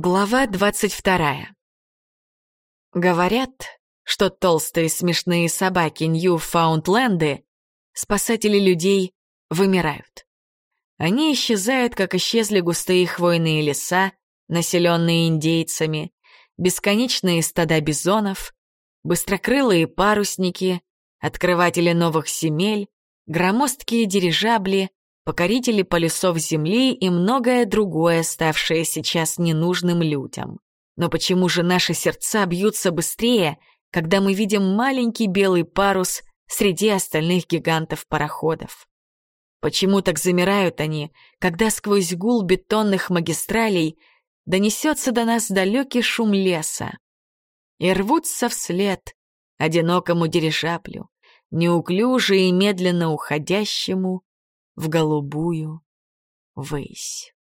Глава двадцать вторая. Говорят, что толстые смешные собаки Ньюфаундленды, спасатели людей, вымирают. Они исчезают, как исчезли густые хвойные леса, населенные индейцами, бесконечные стада бизонов, быстрокрылые парусники, открыватели новых земель, громоздкие дирижабли, покорители полюсов Земли и многое другое, ставшее сейчас ненужным людям. Но почему же наши сердца бьются быстрее, когда мы видим маленький белый парус среди остальных гигантов-пароходов? Почему так замирают они, когда сквозь гул бетонных магистралей донесется до нас далекий шум леса? И рвутся вслед одинокому дирижаблю, неуклюже и медленно уходящему в голубую высь.